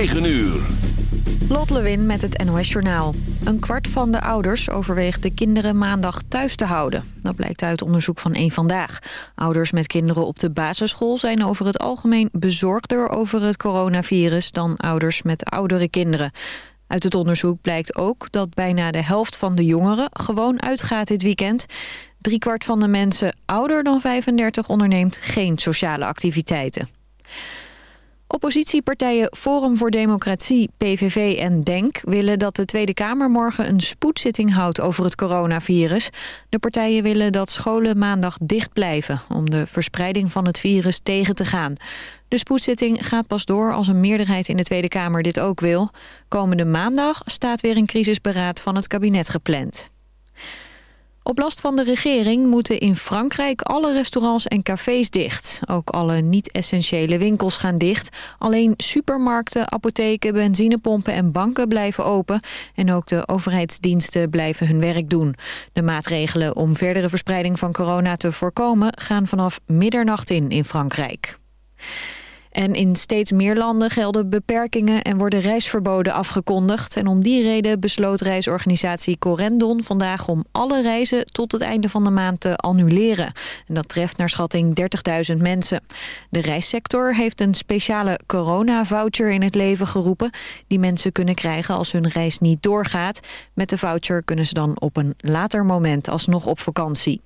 9 uur. Lot Lewin met het NOS Journaal. Een kwart van de ouders overweegt de kinderen maandag thuis te houden. Dat blijkt uit onderzoek van één Vandaag. Ouders met kinderen op de basisschool zijn over het algemeen bezorgder over het coronavirus dan ouders met oudere kinderen. Uit het onderzoek blijkt ook dat bijna de helft van de jongeren gewoon uitgaat dit weekend. Driekwart van de mensen ouder dan 35 onderneemt geen sociale activiteiten. Oppositiepartijen Forum voor Democratie, PVV en DENK willen dat de Tweede Kamer morgen een spoedzitting houdt over het coronavirus. De partijen willen dat scholen maandag dicht blijven om de verspreiding van het virus tegen te gaan. De spoedzitting gaat pas door als een meerderheid in de Tweede Kamer dit ook wil. Komende maandag staat weer een crisisberaad van het kabinet gepland. Op last van de regering moeten in Frankrijk alle restaurants en cafés dicht. Ook alle niet-essentiële winkels gaan dicht. Alleen supermarkten, apotheken, benzinepompen en banken blijven open. En ook de overheidsdiensten blijven hun werk doen. De maatregelen om verdere verspreiding van corona te voorkomen... gaan vanaf middernacht in in Frankrijk. En in steeds meer landen gelden beperkingen en worden reisverboden afgekondigd. En om die reden besloot reisorganisatie Corendon vandaag om alle reizen tot het einde van de maand te annuleren. En dat treft naar schatting 30.000 mensen. De reissector heeft een speciale corona-voucher in het leven geroepen... die mensen kunnen krijgen als hun reis niet doorgaat. Met de voucher kunnen ze dan op een later moment alsnog op vakantie.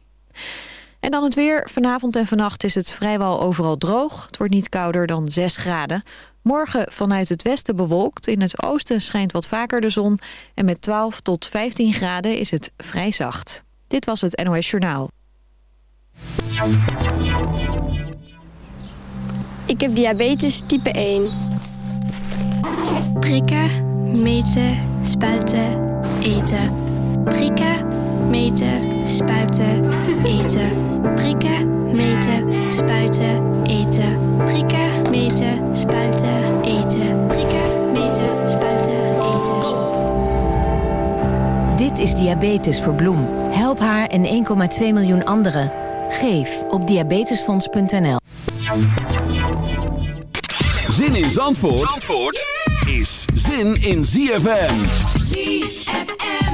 En dan het weer. Vanavond en vannacht is het vrijwel overal droog. Het wordt niet kouder dan 6 graden. Morgen vanuit het westen bewolkt. In het oosten schijnt wat vaker de zon. En met 12 tot 15 graden is het vrij zacht. Dit was het NOS Journaal. Ik heb diabetes type 1. Prikken, meten, spuiten, eten. Prikken, meten, spuiten, eten. Prikken, meten, spuiten, eten. Prikken, meten, spuiten, eten. Prikken, meten, spuiten, eten. Dit is Diabetes voor Bloem. Help haar en 1,2 miljoen anderen. Geef op diabetesfonds.nl. Zin in Zandvoort, Zandvoort is zin in ZFM. ZFM.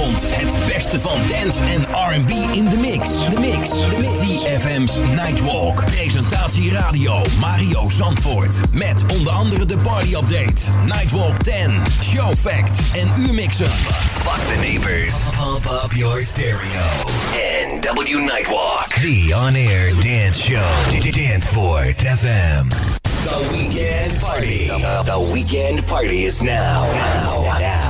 Zaterdagavond het beste van dance en R&B in de mix. De mix. De mix. CFM's Nightwalk. Presentatie radio Mario Zandvoort. Met onder andere de party update. Nightwalk 10. Show facts en uurmixen. Fuck the neighbors. Pump up your stereo. NW Nightwalk. The on-air dance show. Danceport FM. The weekend party. The, the weekend party is now. Now. Now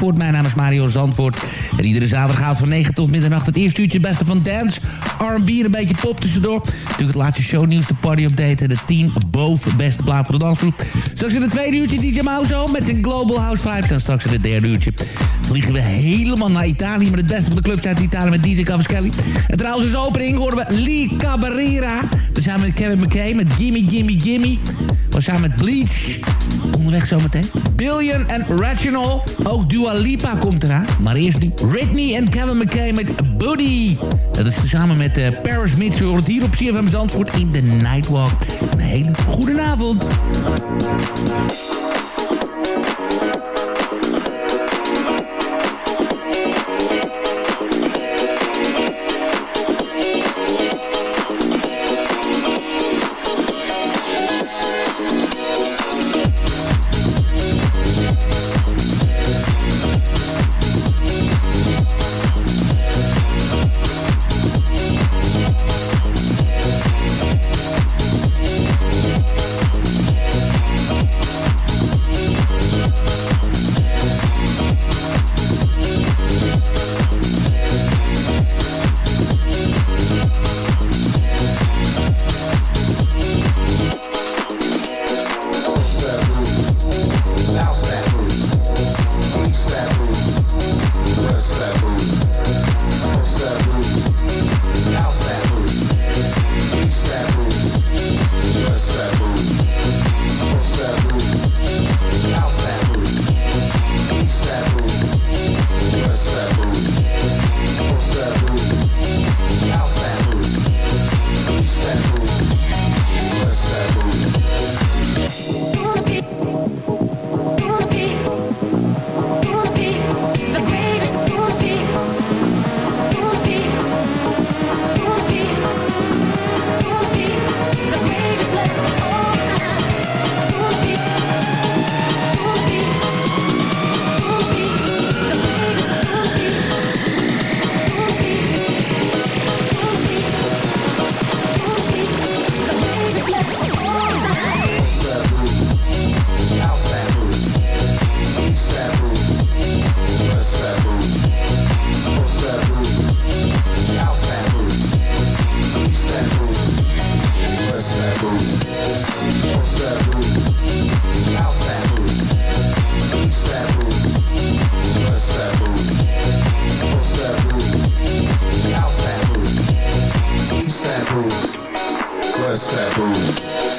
Zandvoort. Mijn naam is Mario Zandvoort. En iedere zaterdag gaat van 9 tot middernacht het eerste uurtje beste van dance, R&B en een beetje pop tussendoor. Natuurlijk het laatste shownieuws, de party update en de 10 boven beste plaat voor de dansgroep. Straks in het tweede uurtje DJ Mauzo met zijn Global House Vibes. En straks in het derde uurtje vliegen we helemaal naar Italië met het beste van de clubs uit Italië met DJ Cavaschelli. En trouwens als opening horen we Lee Cabarera. We samen met Kevin McKay met Gimme Gimme Gimme. We samen met Bleach. Onderweg zometeen. Billion en Rational. Ook Dua Lipa komt eraan. Maar eerst nu Whitney en Kevin McKay met Booty. Dat is samen met eh, Paris Mitchell. Hier op CFM Zandvoort in de Nightwalk. Een hele goede avond. Música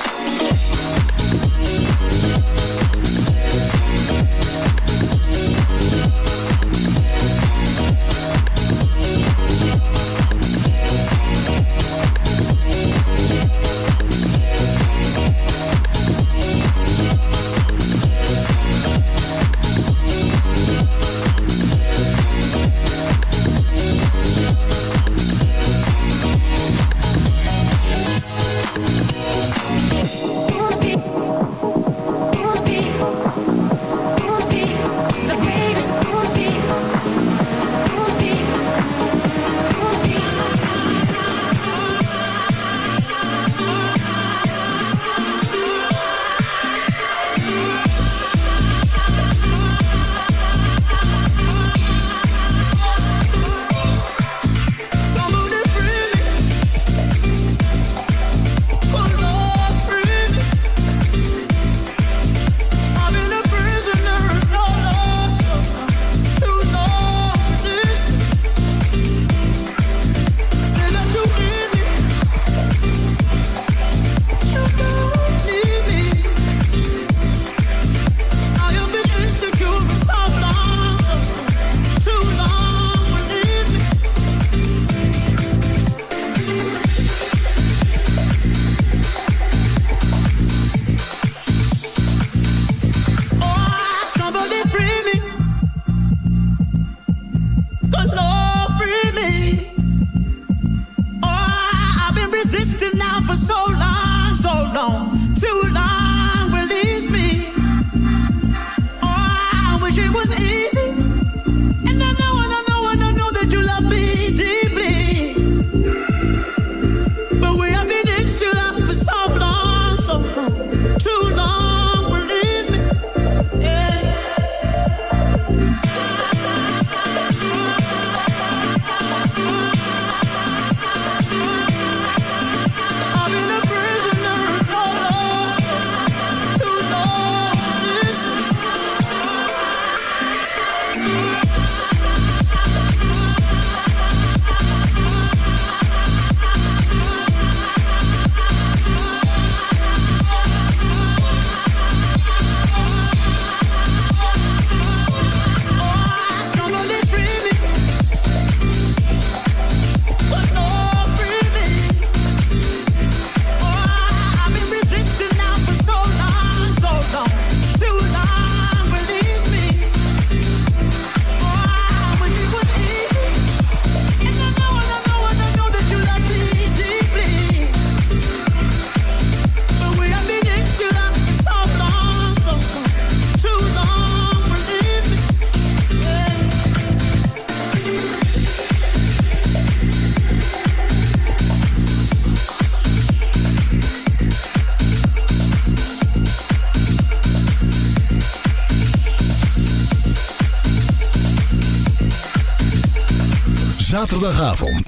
zaterdagavond.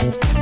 Disco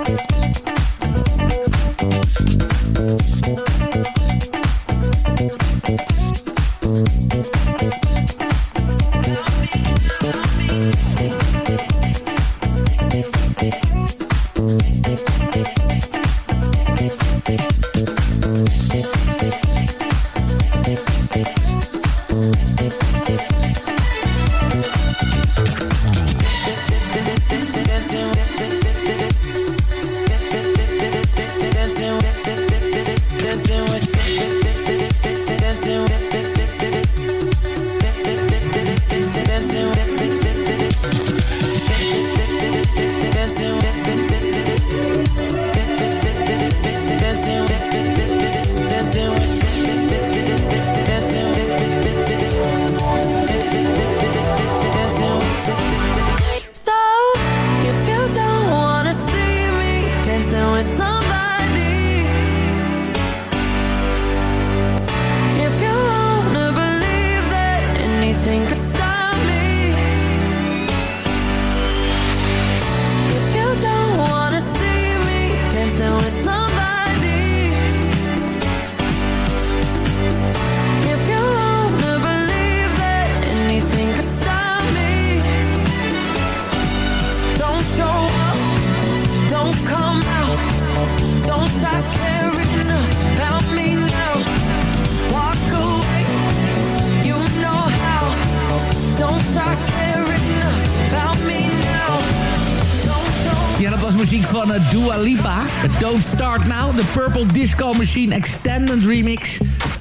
Extended Remix.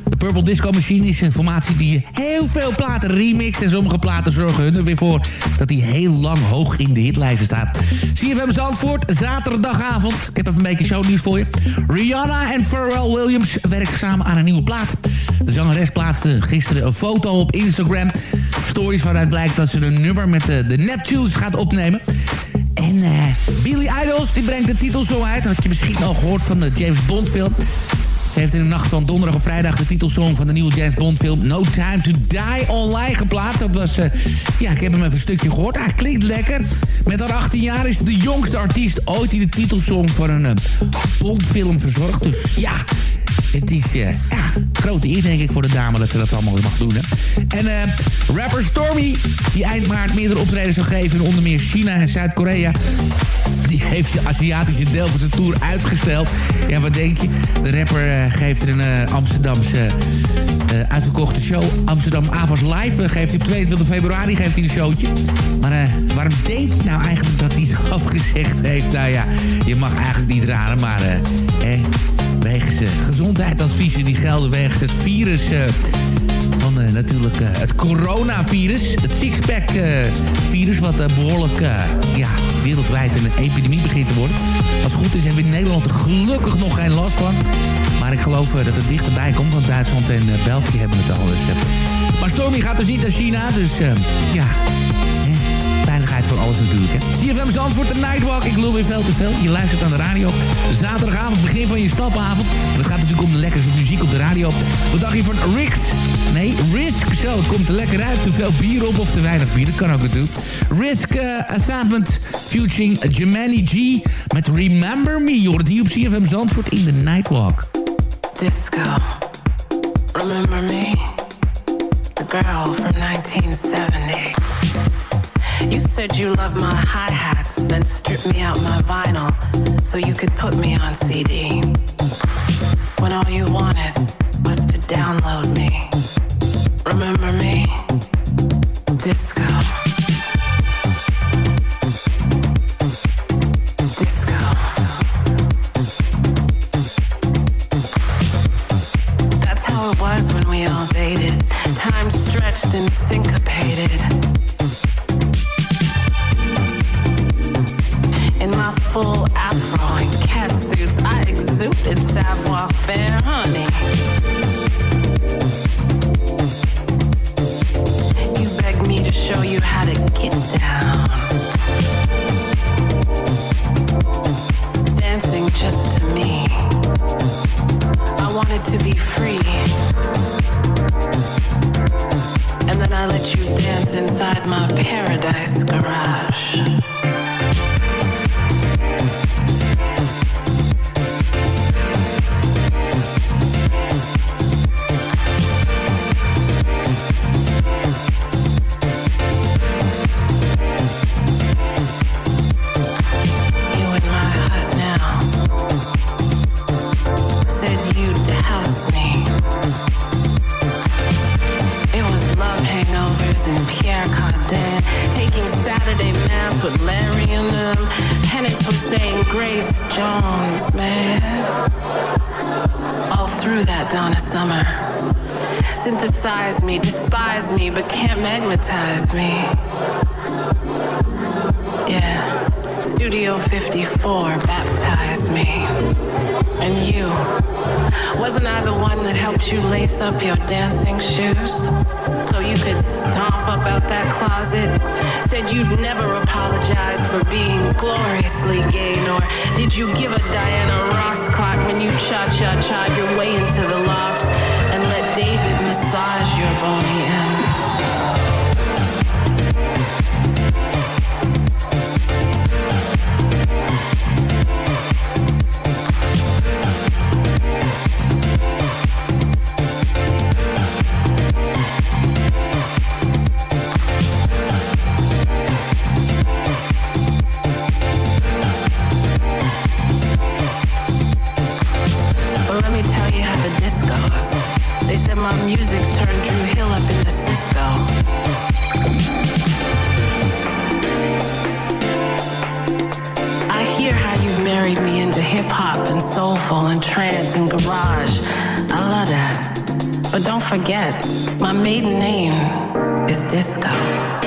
De Purple Disco Machine is een formatie die heel veel platen remixt. En sommige platen zorgen er weer voor dat hij heel lang hoog in de hitlijsten staat. CFM Zandvoort, zaterdagavond. Ik heb even een beetje shownieuws voor je. Rihanna en Pharrell Williams werken samen aan een nieuwe plaat. De zangeres plaatste gisteren een foto op Instagram. Stories waaruit blijkt dat ze een nummer met de, de Neptunes gaat opnemen. En uh, Billy Idols die brengt de titelsong uit. Dat had je misschien al gehoord van de James Bond film. Heeft in de nacht van donderdag op vrijdag de titelsong van de nieuwe James Bond film No Time to Die online geplaatst. Dat was, uh, ja, ik heb hem even een stukje gehoord. Hij klinkt lekker. Met haar 18 jaar is de jongste artiest ooit die de titelsong voor een uh, Bondfilm verzorgt. Dus ja, het is uh, ja, grote eer denk ik voor de dame dat ze dat allemaal mag doen. Hè. En uh, rapper Stormy, die eind maart meerdere optredens zou geven onder meer China en Zuid-Korea. Die heeft de Aziatische deel van zijn tour uitgesteld. Ja, wat denk je? De rapper uh, geeft er een Amsterdamse uitverkochte show. Amsterdam Avas Live geeft hij op 22 februari geeft hij een showtje. Maar waarom denk je nou eigenlijk dat hij het afgezegd heeft? Nou ja, je mag eigenlijk niet raden, maar... eh, wegens gezondheidsadviezen die gelden wegens het virus... Uh, van uh, natuurlijk het coronavirus. Het sixpack virus wat behoorlijk ja, wereldwijd een epidemie begint te worden. Als het goed is hebben we in Nederland er gelukkig nog geen last van. Maar ik geloof dat het dichterbij komt, want Duitsland en België hebben het al. Dus, maar Stormy gaat dus niet naar China, dus ja, alles natuurlijk. Hè. CFM Zandvoort, de Nightwalk. Ik loop weer veel te veel. Je luistert aan de radio. Zaterdagavond, begin van je stapavond. En het gaat natuurlijk om de lekkerste muziek op de radio. Wat dacht je van Rix? Nee, Risk. Zo, het komt er lekker uit. Te veel bier op of te weinig bier. Dat kan ook natuurlijk. Risk uh, Assignment featuring Jemani G. Met Remember Me. Je hoort het hier op CFM Zandvoort in de Nightwalk. Disco. Remember me? The girl from 1970. You said you loved my hi hats, then stripped me out my vinyl so you could put me on CD. When all you wanted was to download me. Remember me? Disco. Disco. That's how it was when we all dated. Time stretched and syncopated. Despise me, but can't magnetize me. Yeah. Studio 54 baptized me. And you. Wasn't I the one that helped you lace up your dancing shoes? So you could stomp up out that closet? Said you'd never apologize for being gloriously gay, nor did you give a Diana Ross clock when you cha-cha-cha your way into the loft and let David you're boning. soulful and trance and garage. I love that. But don't forget, my maiden name is Disco.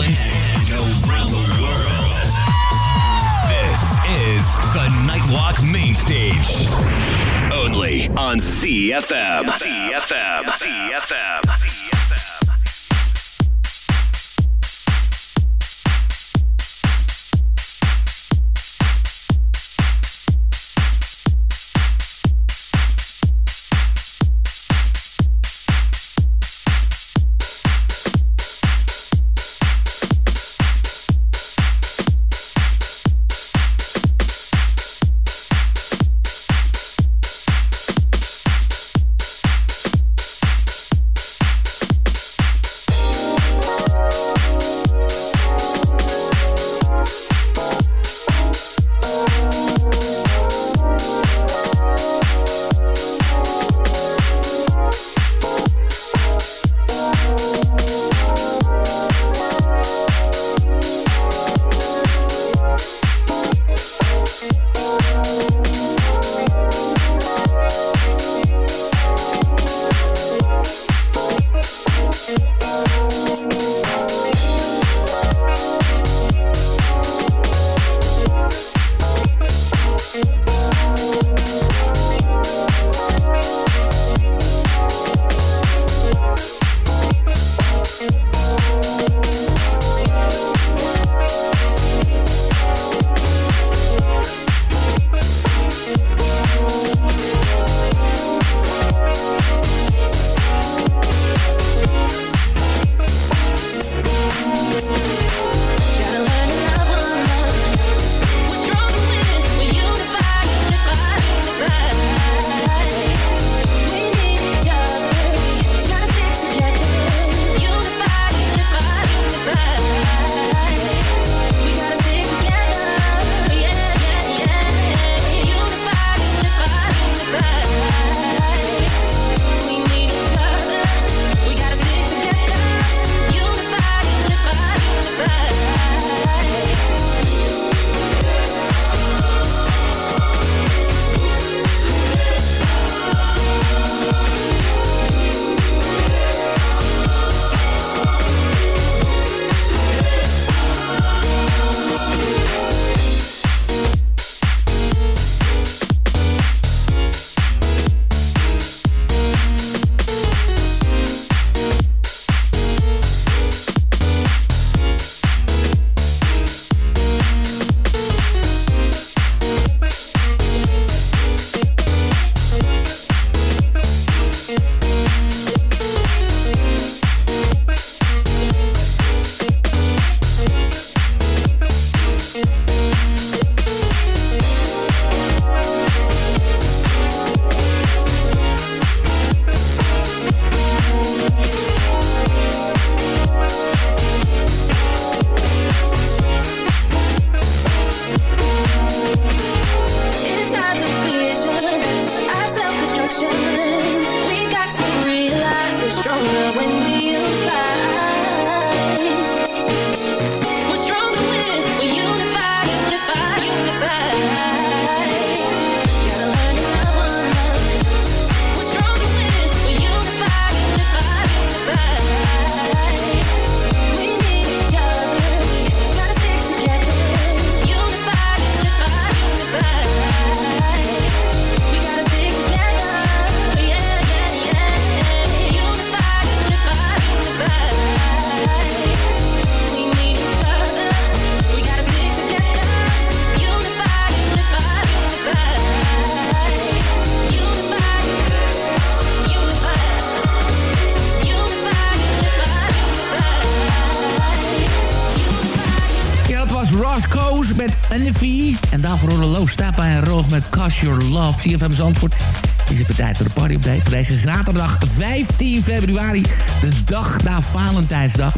CFM Zandvoort is even tijd voor de party update. Voor deze zaterdag 15 februari. De dag na Valentijnsdag.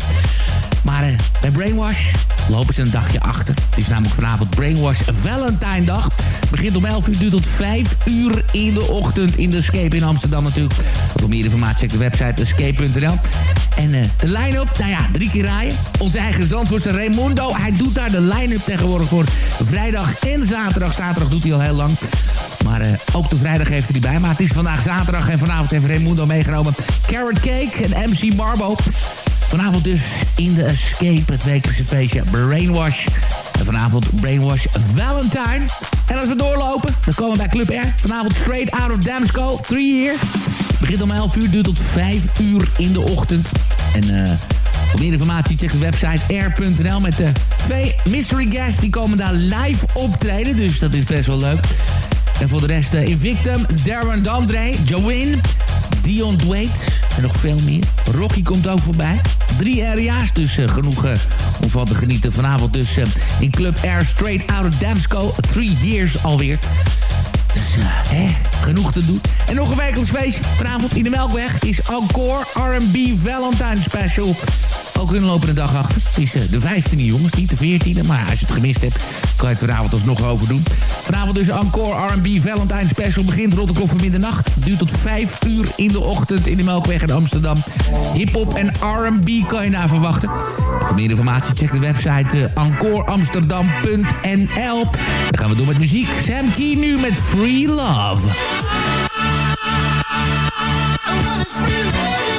Maar uh, bij Brainwash lopen ze een dagje achter. Het is namelijk vanavond Brainwash Valentine dag. Begint om 11 uur, duurt tot 5 uur in de ochtend in de Escape in Amsterdam natuurlijk. Voor meer informatie check de website escape.nl. En uh, de line-up, nou ja, drie keer rijden. Onze eigen zandvoortse Raimundo, hij doet daar de line-up tegenwoordig voor vrijdag en zaterdag. Zaterdag doet hij al heel lang. Maar uh, ook de vrijdag heeft hij bij. Maar het is vandaag zaterdag en vanavond heeft Raimundo meegenomen Carrot Cake en MC Marbo. Vanavond dus in de Escape, het wekelijkse feestje Brainwash. En vanavond Brainwash Valentine. En als we doorlopen, dan komen we bij Club R. Vanavond Straight Out of Damsco, 3 Year. Begint om 11 uur, duurt tot 5 uur in de ochtend. En uh, voor meer informatie check de website air.nl met de twee mystery guests. Die komen daar live optreden, dus dat is best wel leuk. En voor de rest uh, Invictum, Darren Dandre, Joanne, Dion Dwayne en nog veel meer. Rocky komt ook voorbij. Drie area's, dus uh, genoeg uh, om van te genieten. Vanavond dus uh, in Club Air Straight Out of Damsco. Three years alweer. Dus hè, genoeg te doen. En nog een wekelijks feest. Vanavond in de Melkweg is Encore R&B Valentine Special. Ook hun lopende dag achter. Het is de 15e jongens, niet de 14e. Maar als je het gemist hebt, kan je het vanavond alsnog over doen. Vanavond dus Encore R&B Valentine Special. Begint rond de klok van middernacht. Duurt tot 5 uur in de ochtend in de Melkweg in Amsterdam. Hip-hop en R&B kan je daar verwachten. En voor meer informatie check de website uh, encoreamsterdam.nl. Dan gaan we door met muziek. Sam Key nu met Free Love. zaterdagavond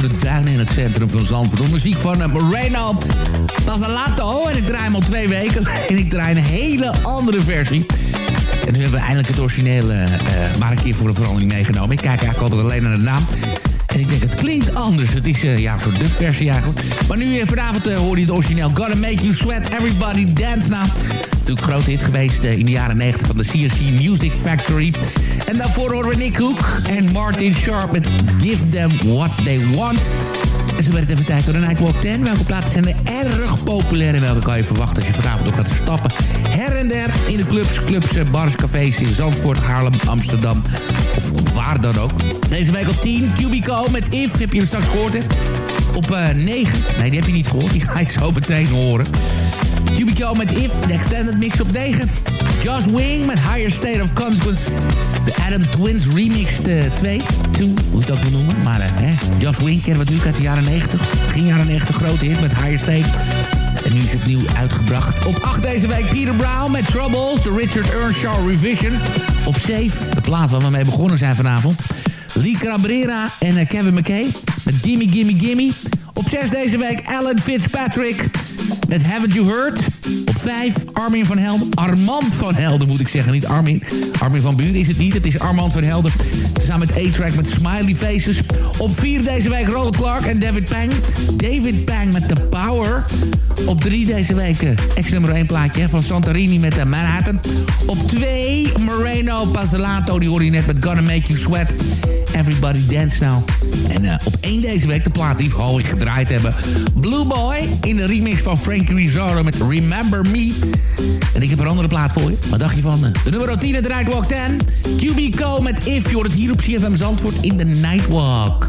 door de duinen in het centrum van Zandvoort. Door muziek van uh, Moreno Pasalato. En ik draai hem al twee weken. En ik draai een hele andere versie. En nu hebben we eindelijk het originele uh, maar een keer voor de verandering meegenomen. Ik kijk eigenlijk altijd alleen naar de naam. En ik denk, het klinkt anders. Het is uh, ja, een soort dubversie eigenlijk. Maar nu uh, vanavond hoor je het origineel. Gotta make you sweat, everybody dance now. Natuurlijk grote hit geweest in de jaren 90 van de CNC Music Factory. En daarvoor horen we Nick Hook en Martin Sharp met Give Them What They Want. En zo werd het even tijd voor de Nightwalk 10. Welke plaatsen zijn er erg populair en welke kan je verwachten als je vanavond ook gaat stappen? Her en der in de clubs, clubs, bars, cafés in Zandvoort, Haarlem, Amsterdam of waar dan ook. Deze week op 10, Cubico met If, heb je er straks gehoord op uh, 9. Nee, die heb je niet gehoord. Die ga je zo meteen horen. Cubico met If, de extended mix op 9. Josh Wing met Higher State of Consequence. De Adam Twins remix 2. 2, hoe je ook wil noemen. Maar uh, hè, Josh Wing kennen we natuurlijk uit de jaren 90. Begin jaren 90 grote hit met Higher State. En nu is het opnieuw uitgebracht. Op 8 deze week Peter Brown met Troubles, de Richard Earnshaw Revision. Op 7, de plaat waar we mee begonnen zijn vanavond. Lee Cabrera en uh, Kevin McKay met Gimme Gimme Gimme. Op 6 deze week Alan Fitzpatrick met Haven't You Heard. Op 5 Armin van Helden. Armand van Helden moet ik zeggen, niet Armin. Armin van Buren is het niet, het is Armand van Helden. Samen met A-Track met Smiley Faces. Op 4 deze week Ronald Clark en David Pang. David Pang met The Power. Op 3 deze week uh, ex-nummer 1 plaatje van Santorini met de Manhattan. Op 2 Moreno Pasalato, die hoorde je net met Gonna Make You Sweat. Everybody Dance Now. En uh, op 1 deze week de plaat die we al gedraaid hebben. Blue Boy in de remix van Frankie Rizzardo met Remember Me. En ik heb een andere plaat voor je. Wat dacht je van uh, de nummer 10 het Nightwalk 10? QB Co met If. Je hoort het hier op CFM Zandvoort in de Nightwalk.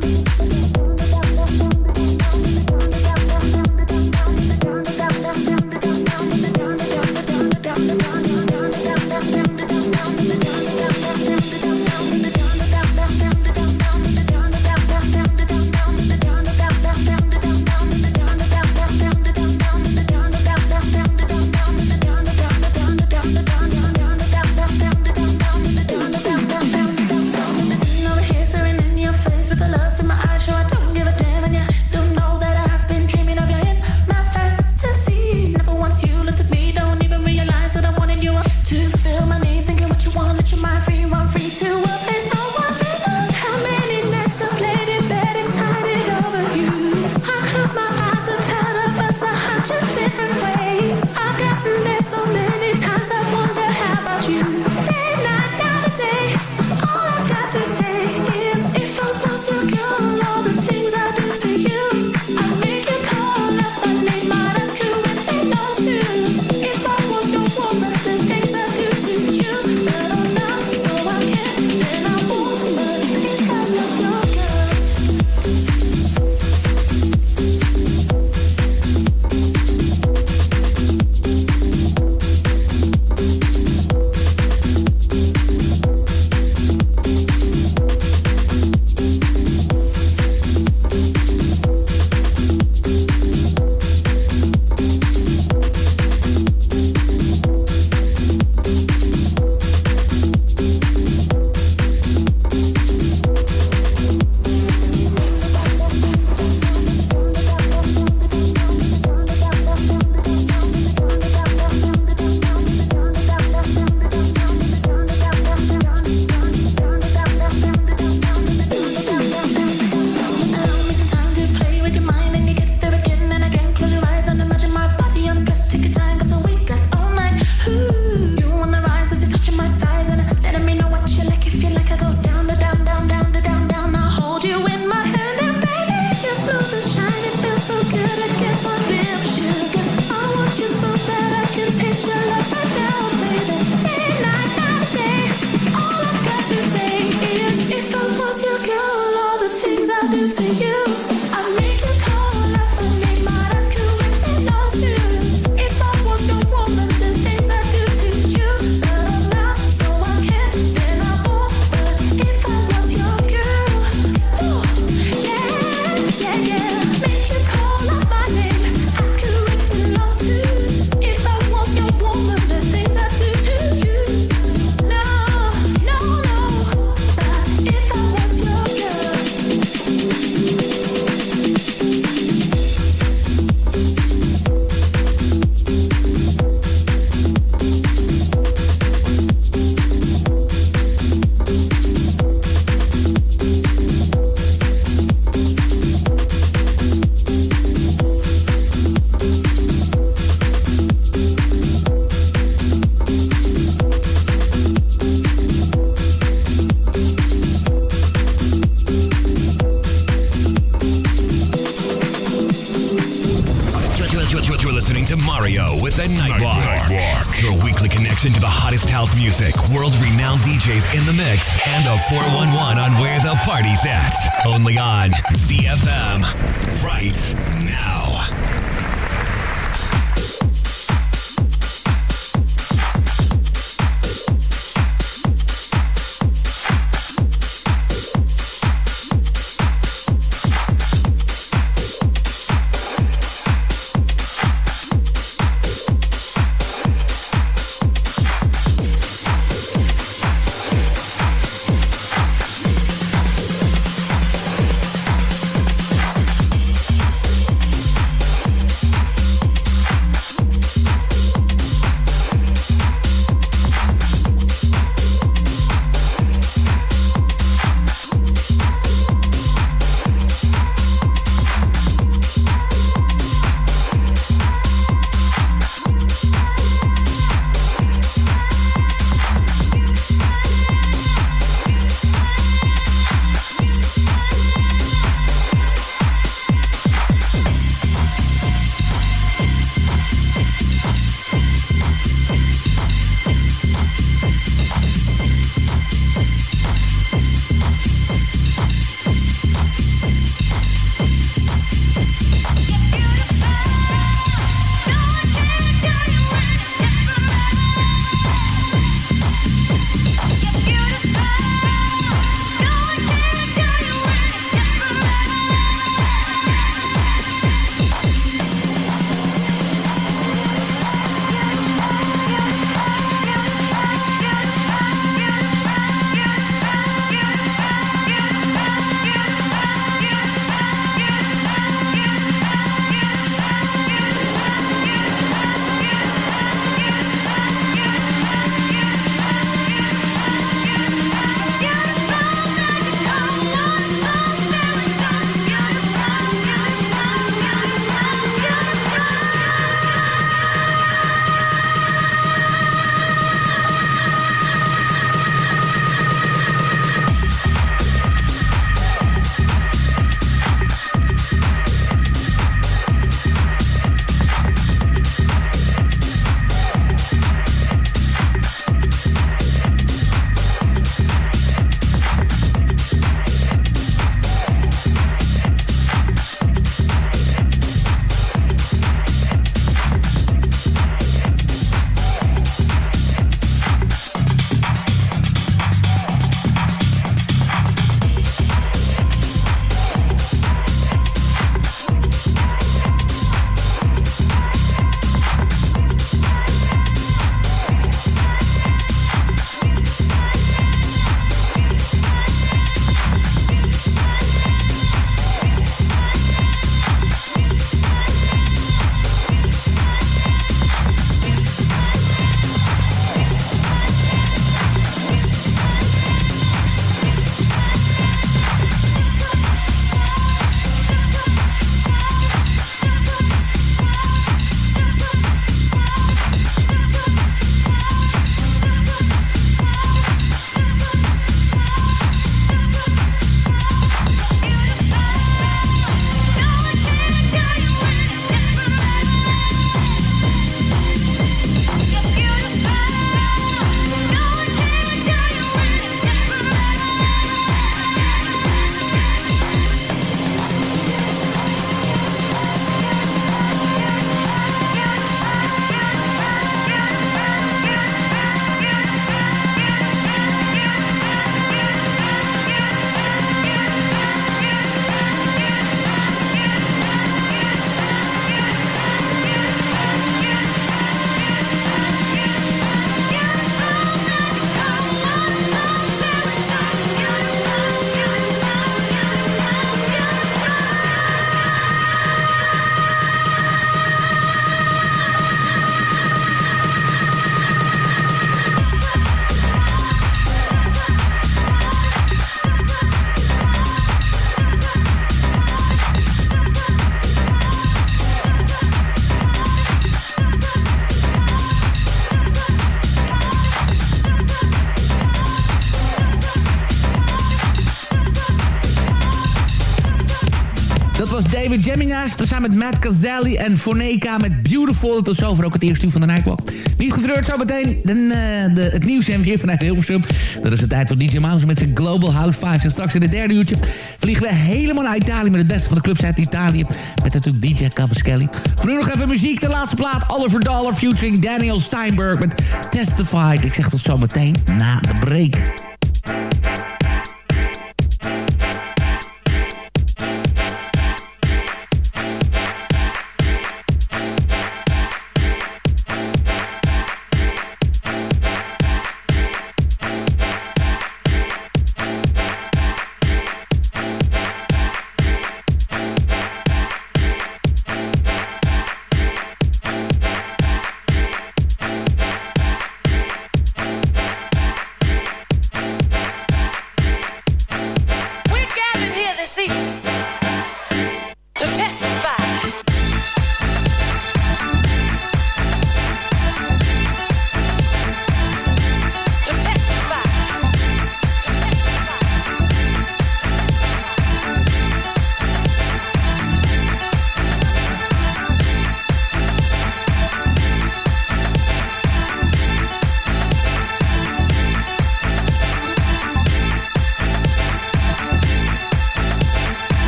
Geminas. Samen met Matt Cazelli en Foneka met Beautiful. Tot zover ook het eerste uur van de Nightwalk. Niet getreurd, zometeen de, uh, de, het nieuws en weer vanuit Hilversum. Dat is het tijd voor DJ Mouse met zijn Global House Vibes. En straks in het derde uurtje vliegen we helemaal naar Italië... met het beste van de clubs uit Italië. Met natuurlijk DJ Cavaschelli. Voor nu nog even muziek. De laatste plaat, Oliver Dollar featuring Daniel Steinberg met Testified. Ik zeg tot zometeen na de break.